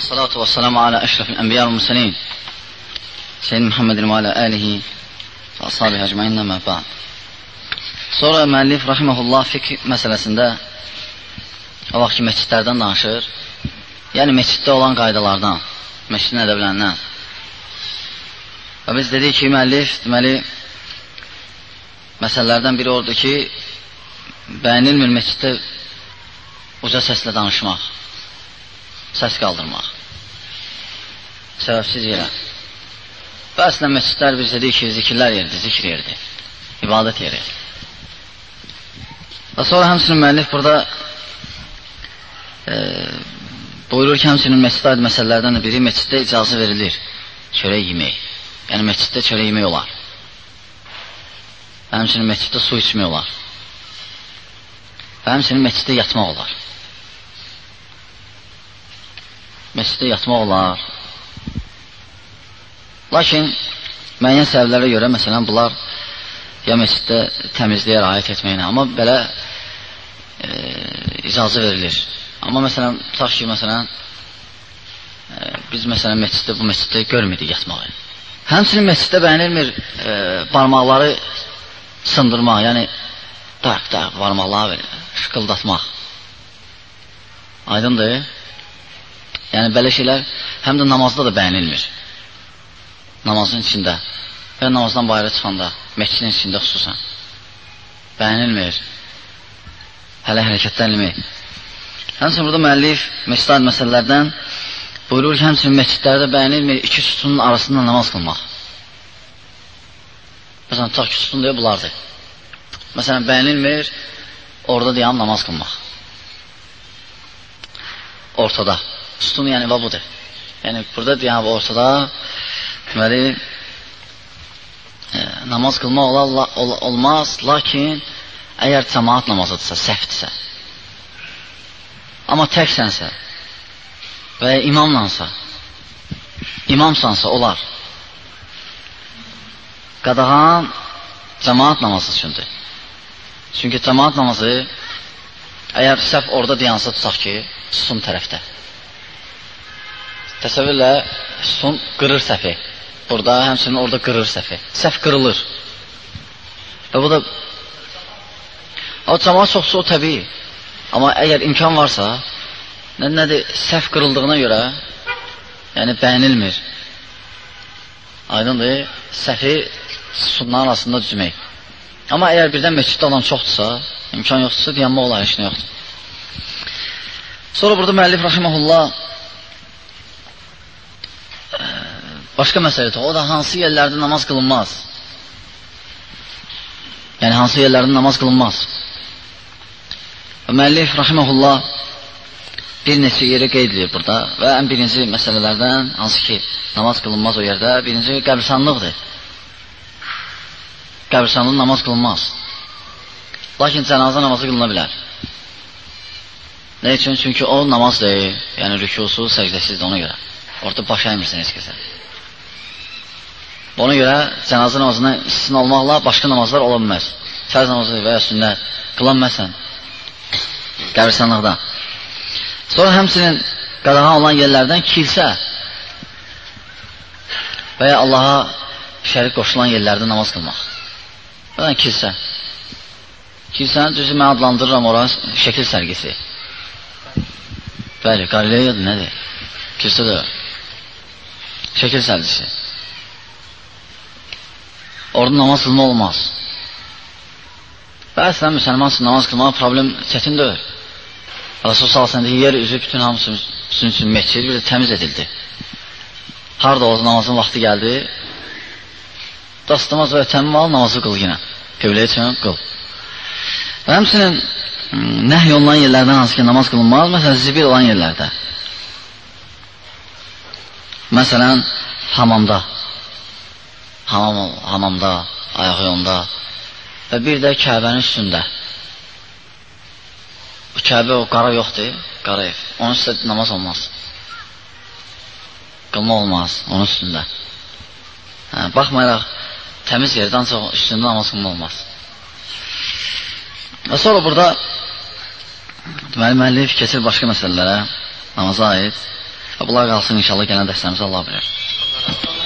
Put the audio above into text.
والصلاة والسلام على أشرف الأنبياء والمرسلين سيدنا محمد وعلى آله وأصحابه أجمعين ما بعد Sonra müəllif rahimehullah fiqh məsələsində o vaxt ki məscidlərdən danışır. Yəni məsciddə olan qaydalardan, məscidin ədəblərindən. Və biz dedik ki, müəllif deməli məsələlərdən biri odur ki, bəyənilmir məsciddə uca səslə danışmaq, səs qaldırmaq, səbəbsiz yerə. Və əslən məscidlər biz dedik ki, zikirlər yeridir, zikir yeridir, ibadət yeri. Və sonra həmsinin müəllif burada e, buyurur ki, həmsinin məscidə aid məsələlərdən biri məsciddə icazə verilir çörək yemək. Yəni məsciddə çörək yemək olar. Və həmsinin məsciddə su içmək olar. Və həmsinin məsciddə yatmaq olar. Məsciddə yatmaq olar. Lakin müəyyən səbəblərə görə, məsələn, bunlar ya məsciddə təmizliyə rayət etməklə, amma belə e, icazə verilir. Amma məsələn, tutaq ki, məsələn, e, biz məsələn məsciddə bu məsciddə görmədik yatmağı. Həmçinin məsciddə bəyənilmir e, barmaqları sındırmaq, yəni tak barmaqları şıqıldatmaq. Aydındır? Yəni belə şeylər həm də namazda da bəyənilmir. Namazın içində və namazdan bayıra çıxanda, məscidin içində xüsusən bəyənilmir. Hələ hərəkətlənilmir. Həmçinin burada müəllif məscid məsələlərdən buyurur ki, həmçinin məscidlərdə bəyənilmir iki sütunun arasında namaz qılmaq. Məsələn, tutaq ki, sütun deyə bunlardır. Məsələn, bəyənilmir orada deyəm namaz qılmaq. Ortada. Sütun yəni və budur. Yəni burada deyən ortada deməli e, namaz qılmaq ola, ol, olmaz, lakin əgər cəmaat namazıdırsa, səhvdirsə. Amma təksənsə və imamlansa, imamsansa olar. Qadağan cəmaat namazı üçündür. Çünki cəmaat namazı əgər səhv orada dayansa tutaq ki, sun tərəfdə. Təsəvvürlə son qırır səhvi. Burada həmçinin orada qırır səhvi. Səhv qırılır. Və bu da o cəmaat çoxsa o təbii. Amma əgər imkan varsa, nə, nədir, səhv qırıldığına görə yəni bəyənilmir. Aydındır, səhvi sunların arasında düzmək. Amma əgər birdən məsciddə olan çoxdursa, imkan yoxdursa, deyənmə olar, heç nə yoxdur. Sonra burada müəllif rahiməhullah Başqa məsələdir. O da hansı yerlərdə namaz qılınmaz? Yəni hansı yerlərdə namaz qılınmaz? Və müəllif rahimehullah bir neçə yeri qeyd edir burada və ən birinci məsələlərdən hansı ki namaz qılınmaz o yerdə birinci qəbirstanlıqdır. Qəbirstanlıq namaz qılınmaz. Lakin cənazə namazı qılına bilər. Nə üçün? Çünki o namaz deyil, yəni rükusuz, səcdəsizdir ona görə. Orada baş əymirsən heç kəsə. Ona görə cənazə namazına istisna olmaqla başqa namazlar ola bilməz. Fərz namazı və ya sünnət qılanməsən qəbirstanlıqda. Sonra həmçinin qadağan olan yerlərdən kilsə və ya Allaha şərik qoşulan yerlərdə namaz qılmaq. Bədən kilsə. Kilsəni düzü mən adlandırıram ora şəkil sərgisi. Bəli, Qalileyadır, nədir? Kilsə də şəkil sərgisi. Orada namaz qılma olmaz. Və əslən müsəlman üçün namaz qılmaq problem çətin deyil. Rasul salsəndə yer üzü bütün hamısı üçün, üçün məscid bir də təmiz edildi. Harada olsa namazın vaxtı gəldi, dastamaz və təmmim al, namazı qıl yenə. Qövləyə üçün qıl. Və həmsinin nəhy olunan yerlərdən hansı ki namaz qılınmaz, məsələn zibil olan yerlərdə. Məsələn, hamamda hamam, hamamda, ayaq yolunda və bir də Kəbənin üstündə. Bu Kəbə o qara yoxdur, qara ev. Onun üstündə namaz olmaz. Qılma olmaz onun üstündə. Hə, baxmayaraq təmiz yerdə ancaq üstündə namaz qılma olmaz. Və sonra burada deməli müəllif keçir başqa məsələlərə namaza aid. Bunlar qalsın inşallah gələn dərslərimizə Allah bilər.